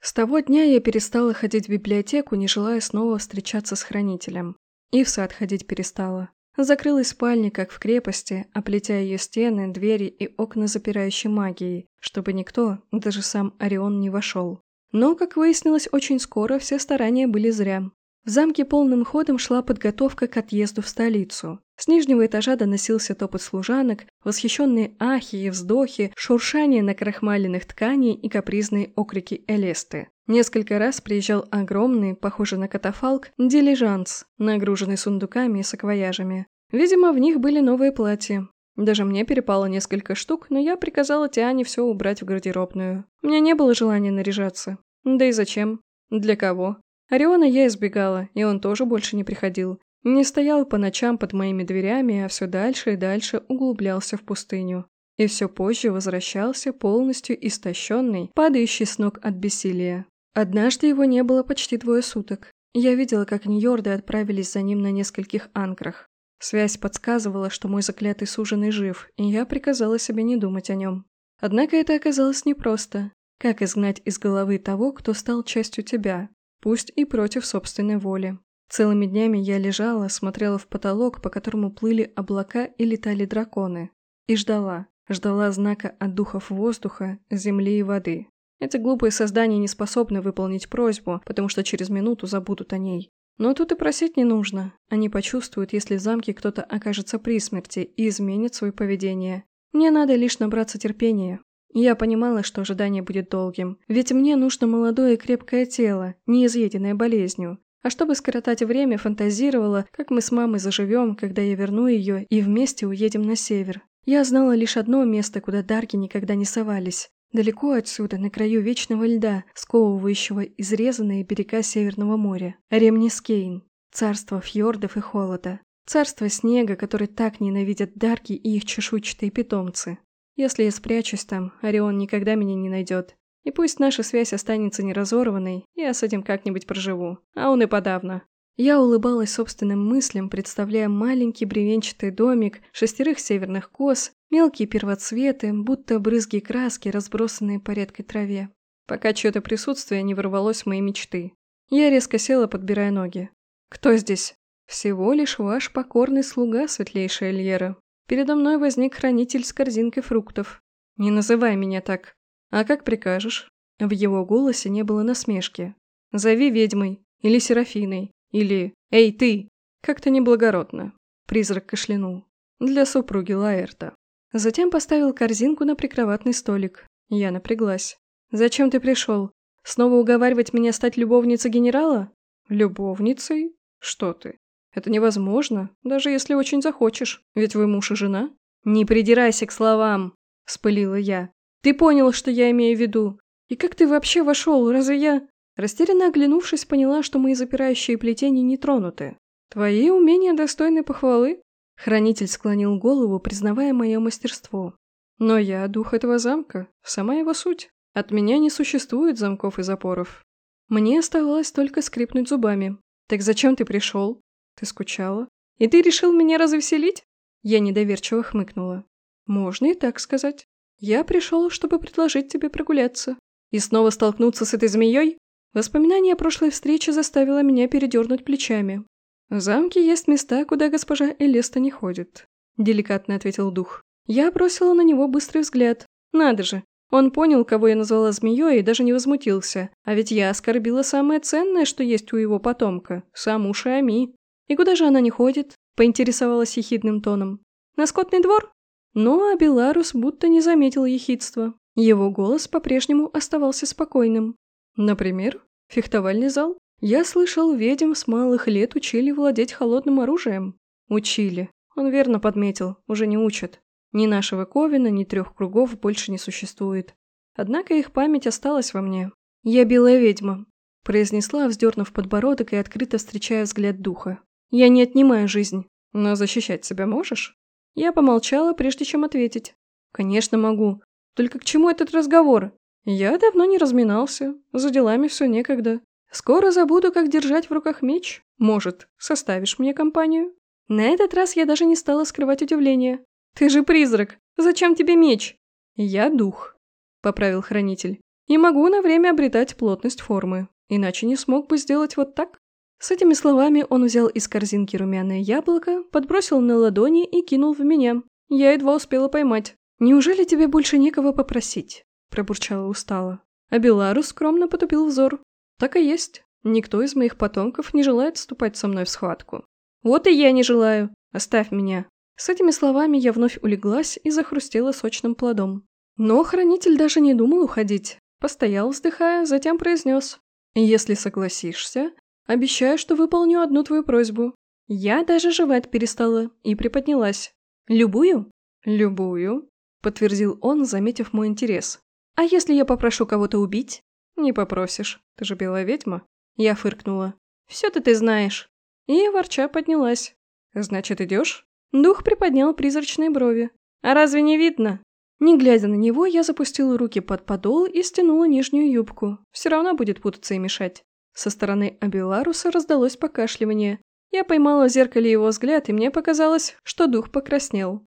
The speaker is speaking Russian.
С того дня я перестала ходить в библиотеку, не желая снова встречаться с хранителем. И в сад ходить перестала. Закрылась в спальне, как в крепости, оплетя ее стены, двери и окна запирающей магией, чтобы никто, даже сам Орион, не вошел. Но, как выяснилось очень скоро, все старания были зря. В замке полным ходом шла подготовка к отъезду в столицу. С нижнего этажа доносился топот служанок, восхищенные ахи и вздохи, шуршание накрахмаленных тканей и капризные окрики Элесты. Несколько раз приезжал огромный, похожий на катафалк, дилижанс, нагруженный сундуками и саквояжами. Видимо, в них были новые платья. Даже мне перепало несколько штук, но я приказала Тиане все убрать в гардеробную. У меня не было желания наряжаться. Да и зачем? Для кого? Ориона я избегала, и он тоже больше не приходил. Не стоял по ночам под моими дверями, а все дальше и дальше углублялся в пустыню. И все позже возвращался полностью истощенный, падающий с ног от бессилия. Однажды его не было почти двое суток. Я видела, как Ньорды отправились за ним на нескольких анкрах. Связь подсказывала, что мой заклятый суженый жив, и я приказала себе не думать о нем. Однако это оказалось непросто. Как изгнать из головы того, кто стал частью тебя, пусть и против собственной воли? Целыми днями я лежала, смотрела в потолок, по которому плыли облака и летали драконы. И ждала. Ждала знака от духов воздуха, земли и воды. Эти глупые создания не способны выполнить просьбу, потому что через минуту забудут о ней. Но тут и просить не нужно. Они почувствуют, если в замке кто-то окажется при смерти и изменит свое поведение. Мне надо лишь набраться терпения. Я понимала, что ожидание будет долгим, ведь мне нужно молодое и крепкое тело, не изъеденное болезнью. А чтобы скоротать время, фантазировала, как мы с мамой заживем, когда я верну ее, и вместе уедем на север. Я знала лишь одно место, куда дарки никогда не совались. Далеко отсюда, на краю вечного льда, сковывающего изрезанные берега Северного моря. Ремнискейн. Царство фьордов и холода. Царство снега, который так ненавидят дарки и их чешуйчатые питомцы. Если я спрячусь там, Орион никогда меня не найдет. И пусть наша связь останется неразорванной, я с этим как-нибудь проживу. А он и подавно. Я улыбалась собственным мыслям, представляя маленький бревенчатый домик, шестерых северных коз, мелкие первоцветы, будто брызги краски, разбросанные по редкой траве. Пока чье-то присутствие не ворвалось в мои мечты. Я резко села, подбирая ноги. «Кто здесь?» «Всего лишь ваш покорный слуга, светлейшая Эльера. Передо мной возник хранитель с корзинкой фруктов. Не называй меня так. А как прикажешь?» В его голосе не было насмешки. «Зови ведьмой. Или Серафиной. Или «Эй, ты!» Как-то неблагородно. Призрак кашлянул. Для супруги Лаэрта. Затем поставил корзинку на прикроватный столик. Я напряглась. «Зачем ты пришел? Снова уговаривать меня стать любовницей генерала?» «Любовницей? Что ты? Это невозможно, даже если очень захочешь, ведь вы муж и жена». «Не придирайся к словам!» – вспылила я. «Ты понял, что я имею в виду? И как ты вообще вошел? Разве я...» Растерянно оглянувшись, поняла, что мои запирающие плетения не тронуты. «Твои умения достойны похвалы?» Хранитель склонил голову, признавая мое мастерство. «Но я дух этого замка, сама его суть. От меня не существует замков и запоров. Мне оставалось только скрипнуть зубами. Так зачем ты пришел? Ты скучала? И ты решил меня развеселить?» Я недоверчиво хмыкнула. «Можно и так сказать. Я пришел, чтобы предложить тебе прогуляться. И снова столкнуться с этой змеей? Воспоминание о прошлой встрече заставило меня передернуть плечами. «В замке есть места, куда госпожа Элеста не ходит», – деликатно ответил дух. Я бросила на него быстрый взгляд. Надо же, он понял, кого я назвала змеей и даже не возмутился. А ведь я оскорбила самое ценное, что есть у его потомка – саму Шами. И куда же она не ходит? Поинтересовалась ехидным тоном. На скотный двор? Но Абеларус будто не заметил ехидства. Его голос по-прежнему оставался спокойным. Например, фехтовальный зал. Я слышал, ведьм с малых лет учили владеть холодным оружием. Учили. Он верно подметил, уже не учат. Ни нашего Ковина, ни трех кругов больше не существует. Однако их память осталась во мне. «Я белая ведьма», – произнесла, вздернув подбородок и открыто встречая взгляд духа. «Я не отнимаю жизнь, но защищать себя можешь?» Я помолчала, прежде чем ответить. «Конечно могу. Только к чему этот разговор? Я давно не разминался, за делами все некогда. Скоро забуду, как держать в руках меч. Может, составишь мне компанию? На этот раз я даже не стала скрывать удивление. Ты же призрак, зачем тебе меч? Я дух, поправил хранитель. И могу на время обретать плотность формы, иначе не смог бы сделать вот так. С этими словами он взял из корзинки румяное яблоко, подбросил на ладони и кинул в меня. Я едва успела поймать. «Неужели тебе больше некого попросить?» – пробурчала устало. А Беларус скромно потупил взор. «Так и есть. Никто из моих потомков не желает вступать со мной в схватку. Вот и я не желаю. Оставь меня». С этими словами я вновь улеглась и захрустела сочным плодом. Но хранитель даже не думал уходить. Постоял, вздыхая, затем произнес. «Если согласишься, обещаю, что выполню одну твою просьбу». Я даже жевать перестала и приподнялась. «Любую?» «Любую», — подтвердил он, заметив мой интерес. «А если я попрошу кого-то убить?» «Не попросишь. Ты же белая ведьма». Я фыркнула. «Все-то ты знаешь». И ворча поднялась. «Значит, идешь?» Дух приподнял призрачные брови. «А разве не видно?» Не глядя на него, я запустила руки под подол и стянула нижнюю юбку. Все равно будет путаться и мешать. Со стороны Абеларуса раздалось покашливание. Я поймала в зеркале его взгляд, и мне показалось, что дух покраснел.